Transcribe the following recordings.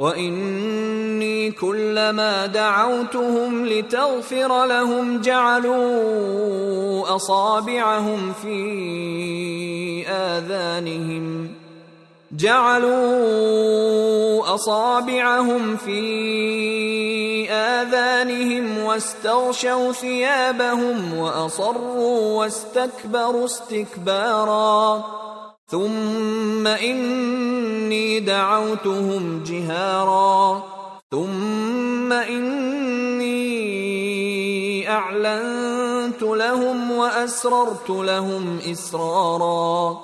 واني كلما دعوتهم لتغفر لهم جعلوا اصابعهم في اذانهم جعلوا اصابعهم في اذانهم واستغشوا ثيابهم واصروا واستكبروا استكبارا ثم اني دعوتهم جهارا ثم اني اعلنت لهم واسررت لهم اسرارا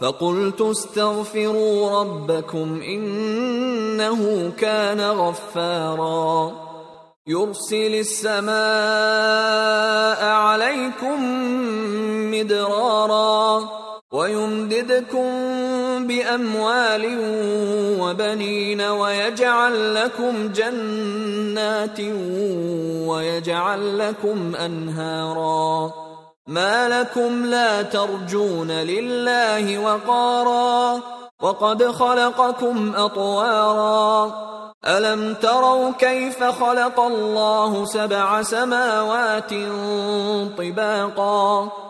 فقلت استغفروا ربكم انه كان غفارا يرسل السماء عليكم ويمددكم بأموال وبنين ويجعل لكم جنات ويجعل لكم أنهارا. ما لكم لا ترجون لله وقارا. وقد خلقكم أطوارا. ألم تروا كيف خلق الله سبع سماوات طباقا؟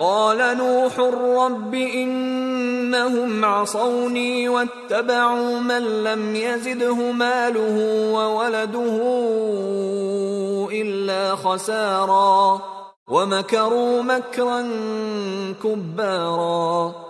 قال نوح رب إنهم عصوني واتبعوا من لم يزده ماله وولده إلا خسارا ومكروا مكرا كبارا